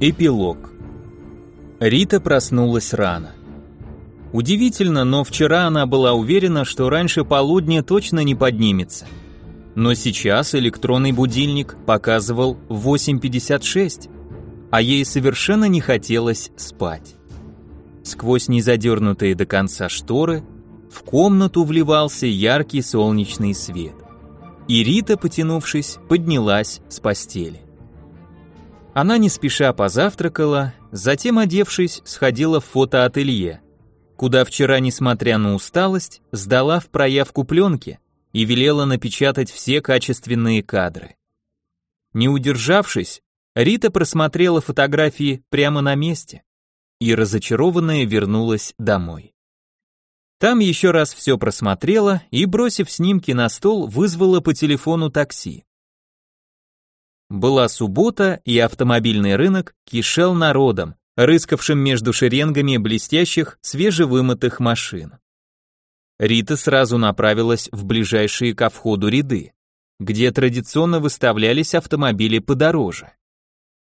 Эпилог. Рита проснулась рано. Удивительно, но вчера она была уверена, что раньше полудня точно не поднимется. Но сейчас электронный будильник показывал 8.56, а ей совершенно не хотелось спать. Сквозь незадернутые до конца шторы в комнату вливался яркий солнечный свет. И Рита, потянувшись, поднялась с постели. Она не спеша позавтракала, затем, одевшись, сходила в фотоателье, куда вчера, несмотря на усталость, сдала в проявку пленки и велела напечатать все качественные кадры. Не удержавшись, Рита просмотрела фотографии прямо на месте и разочарованная вернулась домой. Там еще раз все просмотрела и, бросив снимки на стол, вызвала по телефону такси. Была суббота, и автомобильный рынок кишел народом, рыскавшим между шеренгами блестящих, свежевымытых машин. Рита сразу направилась в ближайшие ко входу ряды, где традиционно выставлялись автомобили подороже.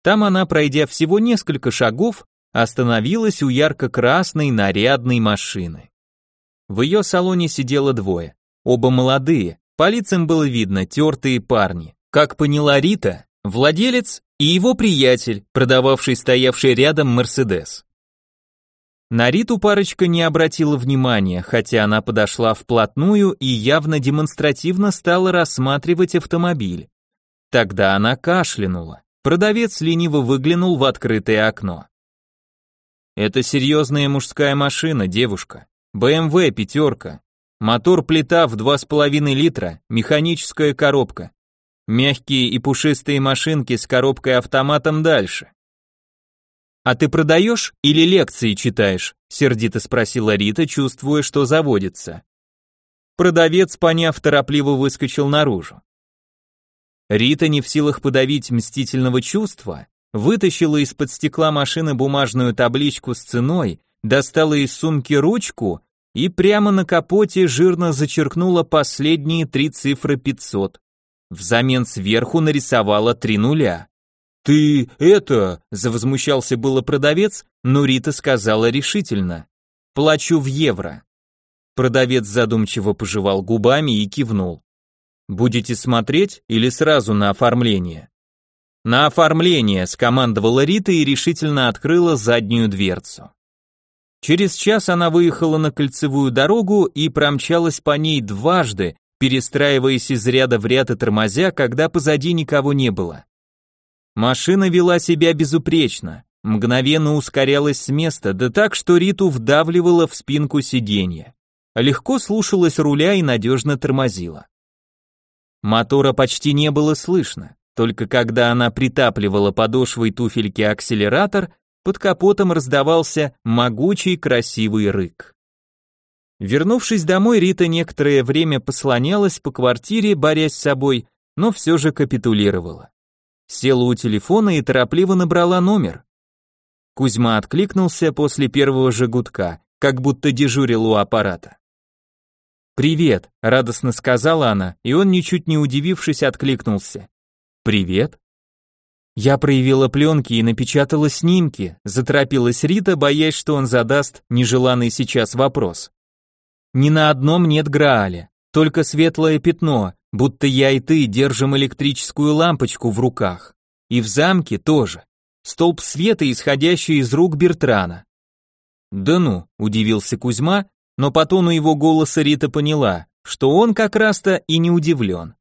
Там она, пройдя всего несколько шагов, остановилась у ярко-красной нарядной машины. В ее салоне сидело двое, оба молодые, по лицам было видно тертые парни. Как поняла Рита, владелец и его приятель, продававший стоявший рядом Мерседес. На Риту парочка не обратила внимания, хотя она подошла вплотную и явно демонстративно стала рассматривать автомобиль. Тогда она кашлянула. Продавец лениво выглянул в открытое окно. «Это серьезная мужская машина, девушка. BMW пятерка. Мотор-плита в 2,5 литра, механическая коробка. Мягкие и пушистые машинки с коробкой-автоматом дальше. «А ты продаешь или лекции читаешь?» – сердито спросила Рита, чувствуя, что заводится. Продавец, поняв, торопливо выскочил наружу. Рита, не в силах подавить мстительного чувства, вытащила из-под стекла машины бумажную табличку с ценой, достала из сумки ручку и прямо на капоте жирно зачеркнула последние три цифры 500. Взамен сверху нарисовала три нуля. «Ты это...» – завозмущался было продавец, но Рита сказала решительно. «Плачу в евро». Продавец задумчиво пожевал губами и кивнул. «Будете смотреть или сразу на оформление?» «На оформление», – скомандовала Рита и решительно открыла заднюю дверцу. Через час она выехала на кольцевую дорогу и промчалась по ней дважды, перестраиваясь из ряда в ряд и тормозя, когда позади никого не было. Машина вела себя безупречно, мгновенно ускорялась с места, да так, что Риту вдавливала в спинку сиденья. Легко слушалась руля и надежно тормозила. Мотора почти не было слышно, только когда она притапливала подошвой туфельки акселератор, под капотом раздавался могучий красивый рык. Вернувшись домой, Рита некоторое время послонялась по квартире, борясь с собой, но все же капитулировала. Села у телефона и торопливо набрала номер. Кузьма откликнулся после первого же гудка, как будто дежурил у аппарата. «Привет», — радостно сказала она, и он, ничуть не удивившись, откликнулся. «Привет». Я проявила пленки и напечатала снимки, заторопилась Рита, боясь, что он задаст нежеланный сейчас вопрос. Ни на одном нет Грааля, только светлое пятно, будто я и ты держим электрическую лампочку в руках. И в замке тоже. Столб света, исходящий из рук Бертрана. Да ну, удивился Кузьма, но по тону его голоса Рита поняла, что он как раз-то и не удивлен.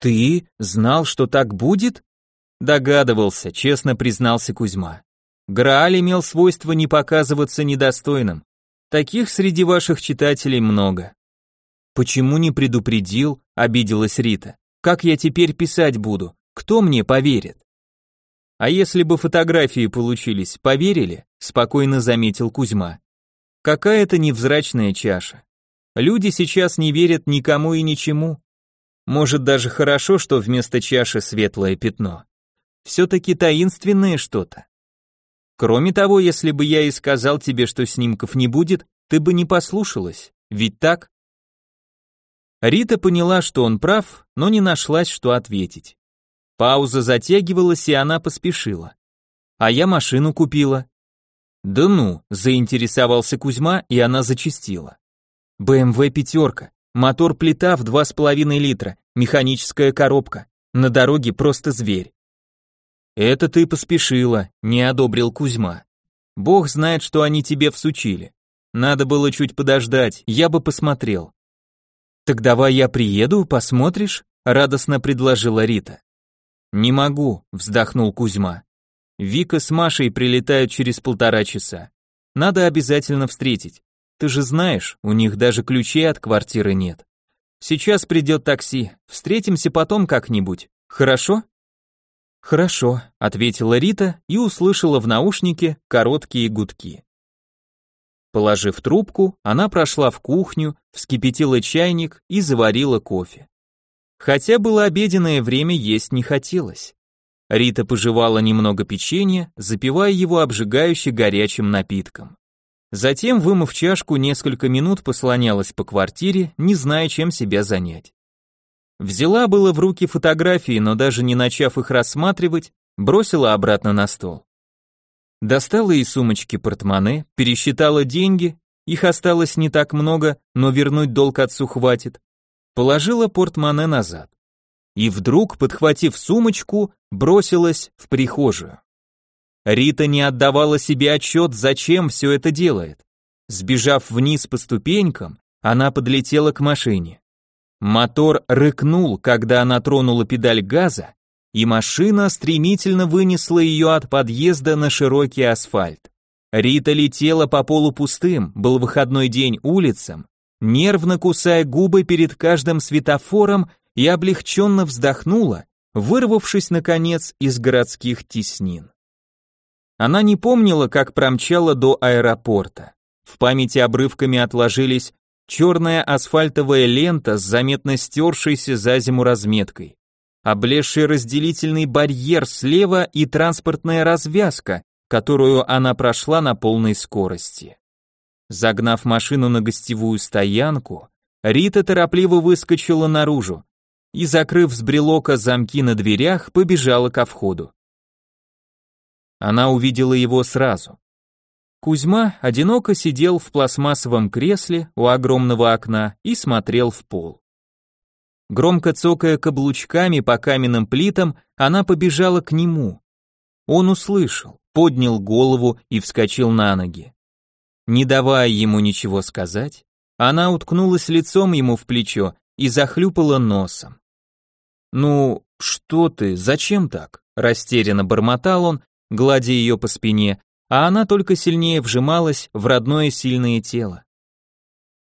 Ты знал, что так будет? Догадывался, честно признался Кузьма. Грааль имел свойство не показываться недостойным, Таких среди ваших читателей много. Почему не предупредил? Обиделась Рита. Как я теперь писать буду? Кто мне поверит? А если бы фотографии получились, поверили? Спокойно заметил Кузьма. Какая-то невзрачная чаша. Люди сейчас не верят никому и ничему. Может даже хорошо, что вместо чаши светлое пятно. Все-таки таинственное что-то. Кроме того, если бы я и сказал тебе, что снимков не будет, ты бы не послушалась, ведь так? Рита поняла, что он прав, но не нашлась, что ответить. Пауза затягивалась, и она поспешила. А я машину купила. Да ну, заинтересовался Кузьма, и она зачастила. БМВ пятерка, мотор плита в 2,5 литра, механическая коробка. На дороге просто зверь. Это ты поспешила, не одобрил Кузьма. Бог знает, что они тебе всучили. Надо было чуть подождать, я бы посмотрел. Так давай я приеду, посмотришь? радостно предложила Рита. Не могу, вздохнул Кузьма. Вика с Машей прилетают через полтора часа. Надо обязательно встретить. Ты же знаешь, у них даже ключей от квартиры нет. Сейчас придет такси, встретимся потом как-нибудь. Хорошо? Хорошо, ответила Рита и услышала в наушнике короткие гудки. Положив трубку, она прошла в кухню, вскипятила чайник и заварила кофе. Хотя было обеденное время, есть не хотелось. Рита пожевала немного печенья, запивая его обжигающе горячим напитком. Затем, вымыв чашку, несколько минут послонялась по квартире, не зная, чем себя занять. Взяла было в руки фотографии, но даже не начав их рассматривать, бросила обратно на стол. Достала из сумочки портмоне, пересчитала деньги, их осталось не так много, но вернуть долг отцу хватит. Положила портмоне назад и вдруг, подхватив сумочку, бросилась в прихожую. Рита не отдавала себе отчет, зачем все это делает. Сбежав вниз по ступенькам, она подлетела к машине. Мотор рыкнул, когда она тронула педаль газа, и машина стремительно вынесла ее от подъезда на широкий асфальт. Рита летела по полу пустым, был выходной день улицам, нервно кусая губы перед каждым светофором и облегченно вздохнула, вырвавшись, наконец, из городских теснин. Она не помнила, как промчала до аэропорта. В памяти обрывками отложились черная асфальтовая лента с заметно стершейся за зиму разметкой, облезший разделительный барьер слева и транспортная развязка, которую она прошла на полной скорости. Загнав машину на гостевую стоянку, Рита торопливо выскочила наружу, и, закрыв с брелока замки на дверях, побежала ко входу. Она увидела его сразу. Кузьма одиноко сидел в пластмассовом кресле у огромного окна и смотрел в пол. Громко цокая каблучками по каменным плитам, она побежала к нему. Он услышал, поднял голову и вскочил на ноги. Не давая ему ничего сказать, она уткнулась лицом ему в плечо и захлюпала носом. «Ну, что ты, зачем так?» Растерянно бормотал он, гладя ее по спине, а она только сильнее вжималась в родное сильное тело.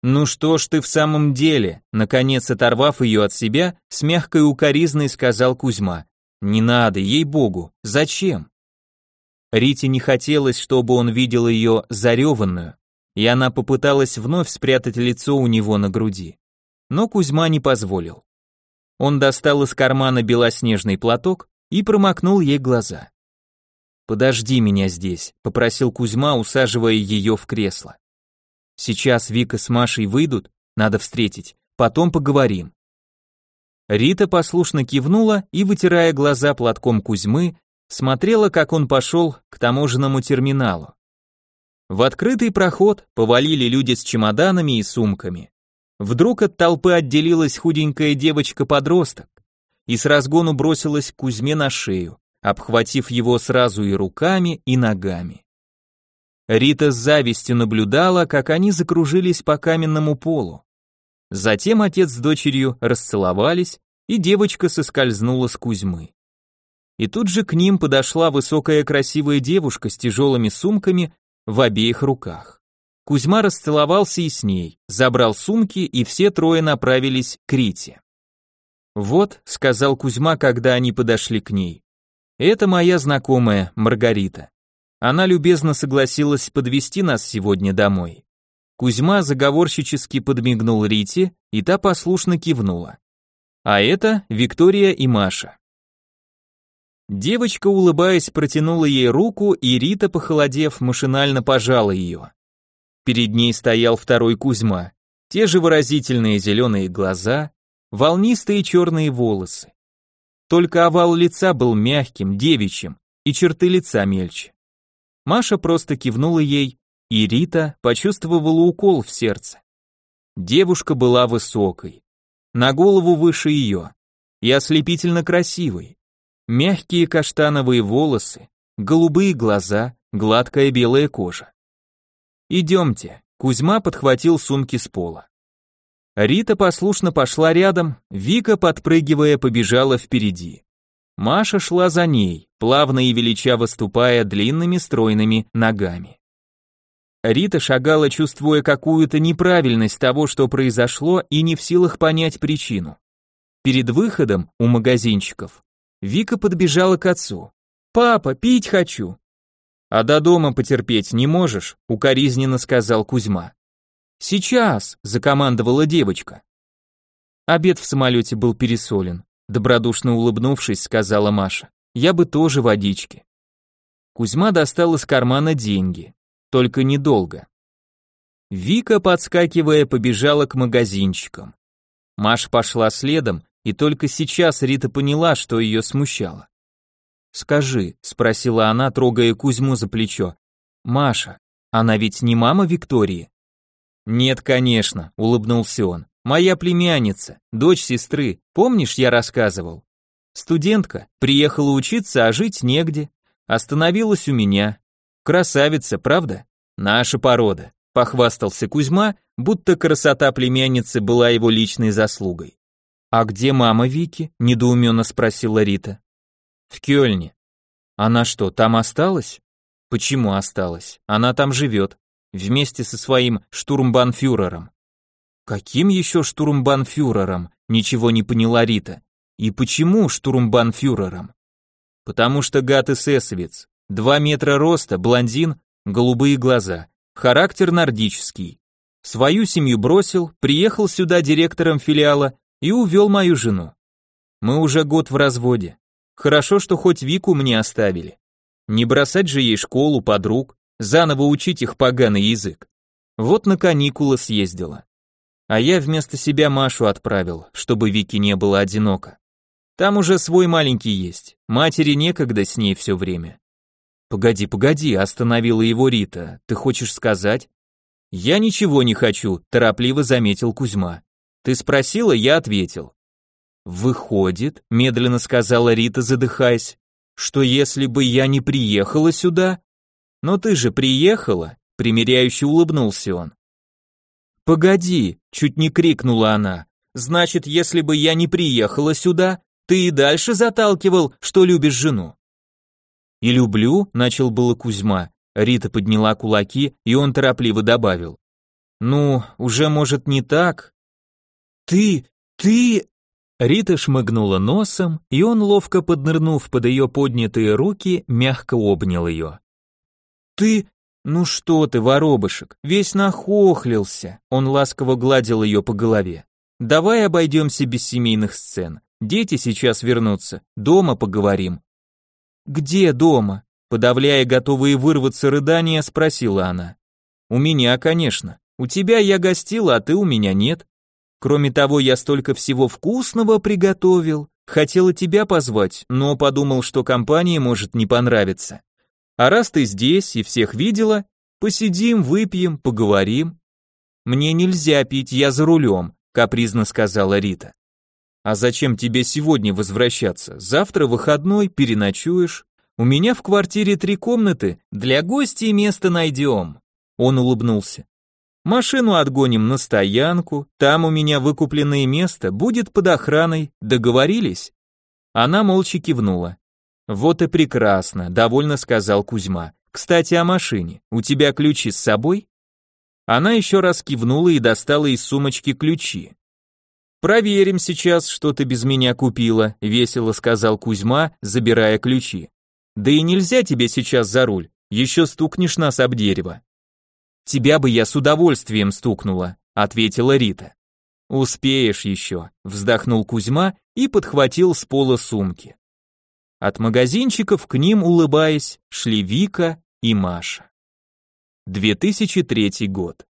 «Ну что ж ты в самом деле?» Наконец, оторвав ее от себя, с мягкой укоризной сказал Кузьма. «Не надо, ей-богу, зачем?» Рите не хотелось, чтобы он видел ее зареванную, и она попыталась вновь спрятать лицо у него на груди. Но Кузьма не позволил. Он достал из кармана белоснежный платок и промокнул ей глаза. «Подожди меня здесь», — попросил Кузьма, усаживая ее в кресло. «Сейчас Вика с Машей выйдут, надо встретить, потом поговорим». Рита послушно кивнула и, вытирая глаза платком Кузьмы, смотрела, как он пошел к таможенному терминалу. В открытый проход повалили люди с чемоданами и сумками. Вдруг от толпы отделилась худенькая девочка-подросток и с разгону бросилась к Кузьме на шею, обхватив его сразу и руками, и ногами. Рита с завистью наблюдала, как они закружились по каменному полу. Затем отец с дочерью расцеловались, и девочка соскользнула с Кузьмы. И тут же к ним подошла высокая красивая девушка с тяжелыми сумками в обеих руках. Кузьма расцеловался и с ней, забрал сумки, и все трое направились к Рите. «Вот», — сказал Кузьма, когда они подошли к ней, — «это моя знакомая Маргарита. Она любезно согласилась подвести нас сегодня домой». Кузьма заговорщически подмигнул Рите, и та послушно кивнула. А это Виктория и Маша. Девочка, улыбаясь, протянула ей руку, и Рита, похолодев, машинально пожала ее. Перед ней стоял второй Кузьма. Те же выразительные зеленые глаза, волнистые черные волосы. Только овал лица был мягким, девичьим, и черты лица мельче. Маша просто кивнула ей, и Рита почувствовала укол в сердце. Девушка была высокой, на голову выше ее, и ослепительно красивой. Мягкие каштановые волосы, голубые глаза, гладкая белая кожа. «Идемте», Кузьма подхватил сумки с пола. Рита послушно пошла рядом, Вика, подпрыгивая, побежала впереди. Маша шла за ней, плавно и величаво ступая длинными стройными ногами. Рита шагала, чувствуя какую-то неправильность того, что произошло, и не в силах понять причину. Перед выходом у магазинчиков Вика подбежала к отцу. «Папа, пить хочу!» «А до дома потерпеть не можешь?» — укоризненно сказал Кузьма. «Сейчас!» — закомандовала девочка. Обед в самолете был пересолен. Добродушно улыбнувшись, сказала Маша. «Я бы тоже водички». Кузьма достал из кармана деньги. Только недолго. Вика, подскакивая, побежала к магазинчикам. Маша пошла следом, и только сейчас Рита поняла, что ее смущало. «Скажи», — спросила она, трогая Кузьму за плечо. «Маша, она ведь не мама Виктории?» «Нет, конечно», — улыбнулся он. «Моя племянница, дочь сестры, помнишь, я рассказывал? Студентка, приехала учиться, а жить негде. Остановилась у меня. Красавица, правда? Наша порода», — похвастался Кузьма, будто красота племянницы была его личной заслугой. «А где мама Вики?» — недоуменно спросила Рита. В Кёльне. Она что, там осталась? Почему осталась? Она там живет. Вместе со своим штурмбанфюрером. Каким еще штурмбанфюрером? Ничего не поняла Рита. И почему штурмбанфюрером? Потому что гад эсэсовец. Два метра роста, блондин, голубые глаза. Характер нордический. Свою семью бросил, приехал сюда директором филиала и увел мою жену. Мы уже год в разводе. Хорошо, что хоть Вику мне оставили. Не бросать же ей школу, подруг, заново учить их поганый язык. Вот на каникулы съездила. А я вместо себя Машу отправил, чтобы Вике не было одиноко. Там уже свой маленький есть, матери некогда с ней все время. Погоди, погоди, остановила его Рита. Ты хочешь сказать? Я ничего не хочу, торопливо заметил Кузьма. Ты спросила, я ответил. «Выходит», — медленно сказала Рита, задыхаясь, «что если бы я не приехала сюда...» «Но ты же приехала», — примиряюще улыбнулся он. «Погоди», — чуть не крикнула она, «значит, если бы я не приехала сюда, ты и дальше заталкивал, что любишь жену». «И люблю», — начал было Кузьма, Рита подняла кулаки, и он торопливо добавил. «Ну, уже, может, не так?» «Ты, ты...» Рита шмыгнула носом, и он, ловко поднырнув под ее поднятые руки, мягко обнял ее. «Ты... Ну что ты, воробышек, весь нахохлился!» Он ласково гладил ее по голове. «Давай обойдемся без семейных сцен. Дети сейчас вернутся, дома поговорим». «Где дома?» Подавляя готовые вырваться рыдания, спросила она. «У меня, конечно. У тебя я гостила, а ты у меня нет. Кроме того, я столько всего вкусного приготовил. Хотела тебя позвать, но подумал, что компания может не понравиться. А раз ты здесь и всех видела, посидим, выпьем, поговорим. Мне нельзя пить, я за рулем, капризно сказала Рита. А зачем тебе сегодня возвращаться? Завтра выходной, переночуешь. У меня в квартире три комнаты, для гостей место найдем. Он улыбнулся. Машину отгоним на стоянку, там у меня выкупленное место будет под охраной, договорились?» Она молча кивнула. «Вот и прекрасно», — довольно сказал Кузьма. «Кстати, о машине. У тебя ключи с собой?» Она еще раз кивнула и достала из сумочки ключи. «Проверим сейчас, что ты без меня купила», — весело сказал Кузьма, забирая ключи. «Да и нельзя тебе сейчас за руль, еще стукнешь нас об дерево». Тебя бы я с удовольствием стукнула, ответила Рита. Успеешь еще, вздохнул Кузьма и подхватил с пола сумки. От магазинчиков к ним, улыбаясь, шли Вика и Маша. 2003 год.